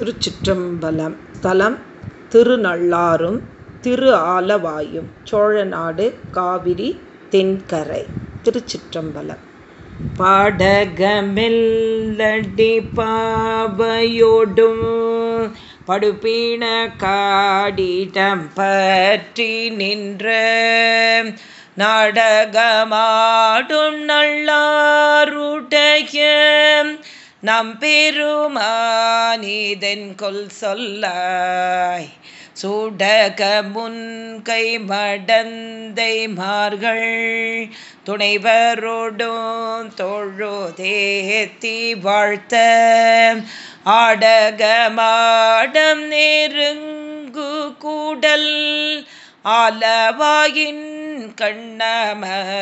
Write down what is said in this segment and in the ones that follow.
திருச்சிற்றம்பலம் தலம் திருநள்ளாறும் திரு ஆலவாயும் சோழநாடு காவிரி தென்கரை திருச்சிற்றம்பலம். பாடகமெல்லடி பாவையோடும் படுப்பீண காடிடம் பற்றி நின்ற நாடகமாடும் நல்லாருடைய நம் பெருமானிதன் கொல் சொல்லாய் சூடக முன்கை மடந்தை மார்கள் துணைவரோடும் தொழுதேத்தி வாழ்த்த ஆடகமாடம் நெருங்கு கூடல் ஆலவாயின் கண்ணமர்ந்தவாரே.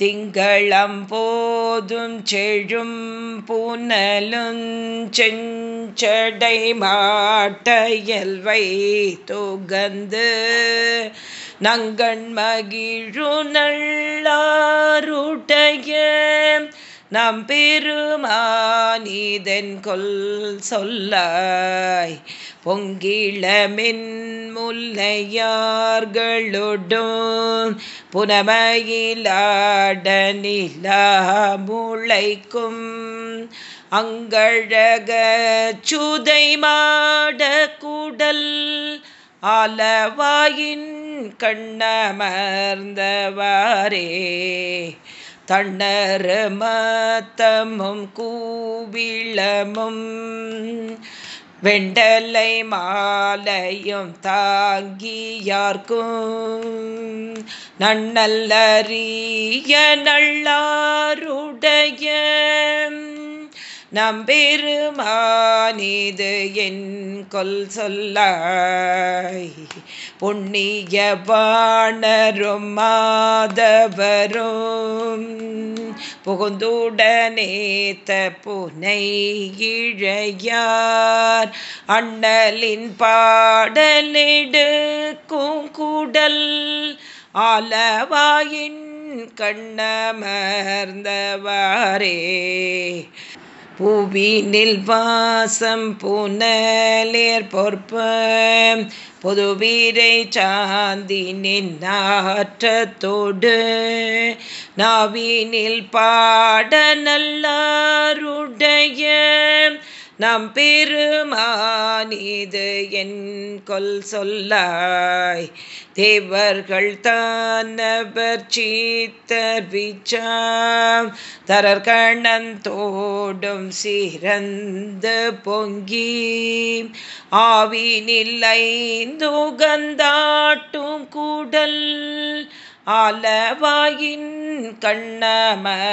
திங்களம் போதும் செழும் புனலும் செஞ்சடை மாட்டையல்வை தொகந்து நங்கண் மகிழு நல்லாருடைய நம் பெருமானிதன் கொல் சொல்லாய் பொங்கிளமென் முல்லையார்களொடும் புனமையிலாட முளைக்கும் அங்கழக சுதை மாட கூடல் ஆலவாயின் கண்ணமர்ந்தவாரே. தண்ணறு மத்தமும் கூவிளமும் வெண்டலை மாலையும் தாங்கியார்க்கும் நன்னல்லறிய நல்லாருடைய நம்பெருமானிது என் கொல் சொல்லாய். புண்ணிய வாணரும் மாதவரும் புகுந்துடனேத்த புனை இழையார். அண்ணலின் பாடலெடுக்கும் கூடல் ஆலவாயின் கண்ணமர்ந்தவாரே. பூவினில் வாசம் புனலேர் பொற்ப பொதுவீரை சாந்தி நின்னாற்றத்தோடு நாவினில் பாட நல்லாருடைய நம் பெருமானிது என் கொல் சொல்லாய். தேவர்கள் தானவர் சீத்தர் விச்சாம் தரர்கணந்தோடும் சிறந்து பொங்கி ஆவினில் ஐந்துகந்தாட்டும் கூடல். ஆலவாயின் கண்ணமர்ந்தவரே.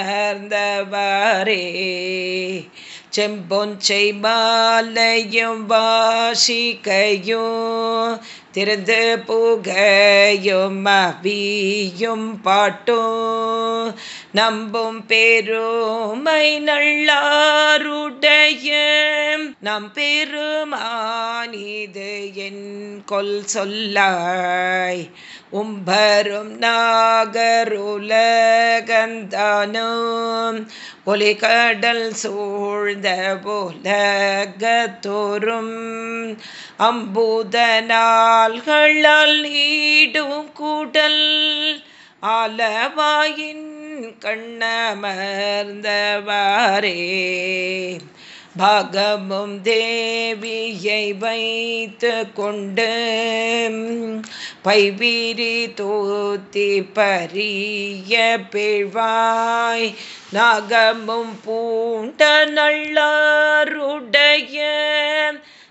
செம்பொஞ்சை மாலையும் வாசிகையும் திறந்து புகையும் அவியும் பாட்டும். நம்பும் பெருமை நல்லாருடைய நம் பெருமானிது என் கொல் சொல்லாய். உம்பரும் நாகருலகந்தானும். ஒலிகடல் சூழ்ந்த போலகத்தோறும் அம்பூத கால்களால் ஈடும் கூடல் ஆலவாயின் கண்ணமர்ந்தவாரே. பாகமும் தேவியை வைத்து கொண்டு பைவிரி தூத்தி பரிய பிழ்வாய் நாகமும் பூண்ட நல்லாருடைய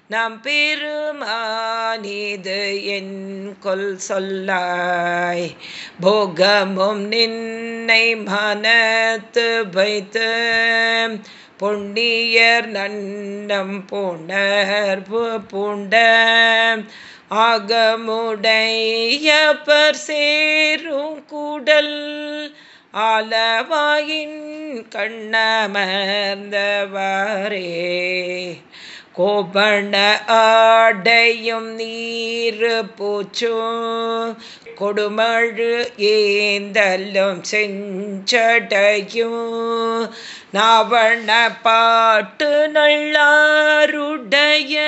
நம் பெருமானிது என் கொல் சொல்லாய். போகமும் நின்னை மனத்து வைத்து பொன்னியர் நன்னம் புணர்வு பூண்ட ஆகமுடைய பர் சேரும் கூடல் ஆலவாயின் கண்ணமர்ந்தவாரே. கோபண ஆடையும் நீர் பூச்சும். கொடுமழு ஏந்தல்லும் செஞ்சடையும். நாவண பாட்டு நல்லாருடைய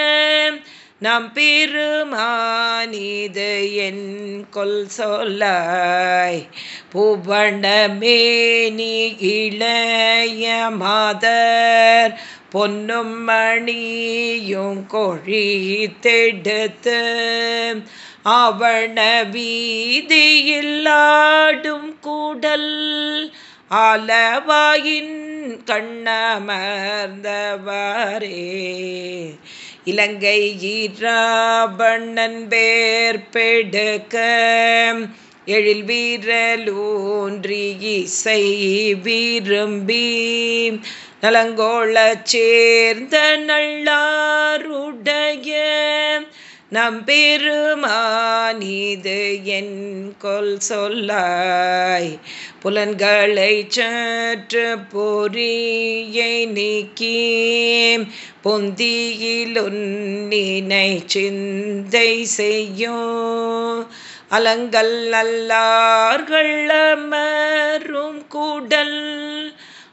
நம் பெருமானிது என் கொல் சொல்லாய். புவனமேனி இளைய மாதர் பொன்னும் மணியும் கொழி தெடுத்து அவன வீதியில்லாடும் கூடல் ஆலவாயின் கண்ணமர்ந்தவரே. இலங்கை ஈராபண்ணன் பேர் பெடுக்க எழில் வீரலூன்றி இசை விரும்பி நலங்கோள சேர்ந்த நல்லாருடைய நம்பெருமானிது என் கொல் சொல்லாய். புலன்களை சற்று பொறியை நீக்கி பொந்தியிலுன்னினை சிந்தை செய்யும். அலங்கல் நல்லார்கள் அமரும் கூடல்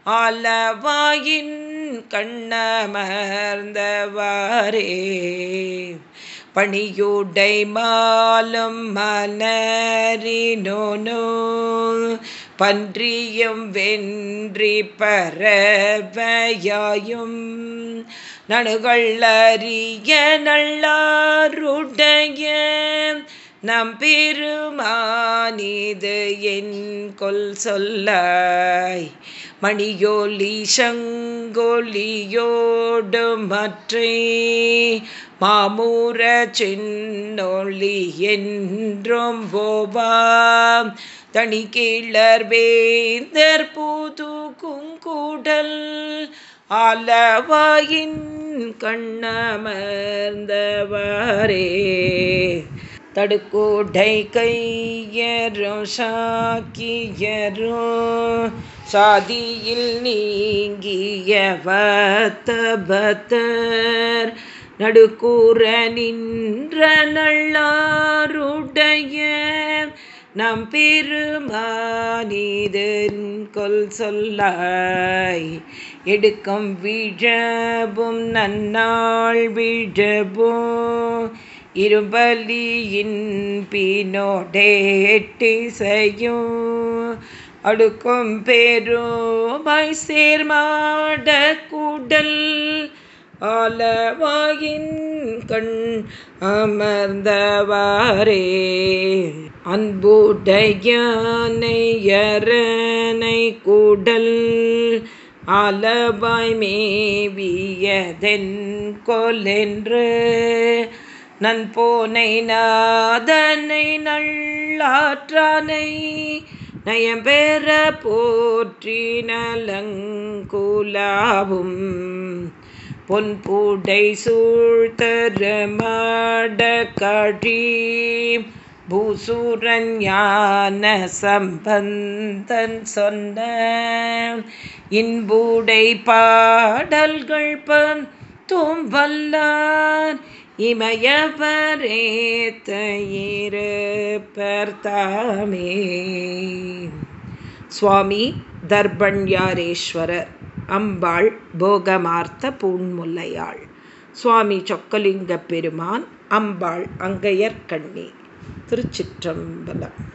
ஆலவாயின் கண்ணமர்ந்தவாரே. பணியுடை மாலும் மலரினோனோ பன்றியும் வென்றி பரவையாயும். நணுகள் அறிய நல்லாருடைய நம் பெருமானிது என் கொல் சொல்லாய் மணியோலி சங்கொலியோடு மற்றே. மாமூர சின்னொளி என்றும் போவாம் தனி கீழர் வேந்தர் புது குங்குடல். ஆலவாயின் கண்ணமர்ந்தவரே. தடுக்கூடை கையரும் சாக்கியரும் சாதியில் நீங்கியவத்தபத்தர். நடுக்கூற நின்ற நல்லாருடைய நம் பெருமானிதன் கொல் சொல்லாய். எடுக்கும் விழபும் நன்னாள் விழவும் இருபலியின் பினோடேட்டிசையும் அடுக்கும் பேருமாய் சேர்மாட கூடல் ஆலவாயின் கண் அமர்ந்தவாரே அன்புடையனை கூடல் ஆலவாய் மேவியதென் கொலென்று நன்போனை நாதனை நல்லாற்றானை நயம்பெற போற்றி நலங்குலாவும். பொன்புடை சூழ்த்தரமாட காழி பூசூரன் ஞான சம்பந்தன் சொன்ன. இன்பூடை பாடல்கள் பன் தும்பல்லார் இமயவரேத்த இருப்பர்தாமே சுவாமி தர்பண்யாரேஸ்வரர் அம்பாள் போகமார்த்த பூண்முல்லையாள். சுவாமி சொக்கலிங்க பெருமான் அம்பாள் அங்கையர்கண்ணி திருச்சிற்றம்பலம்.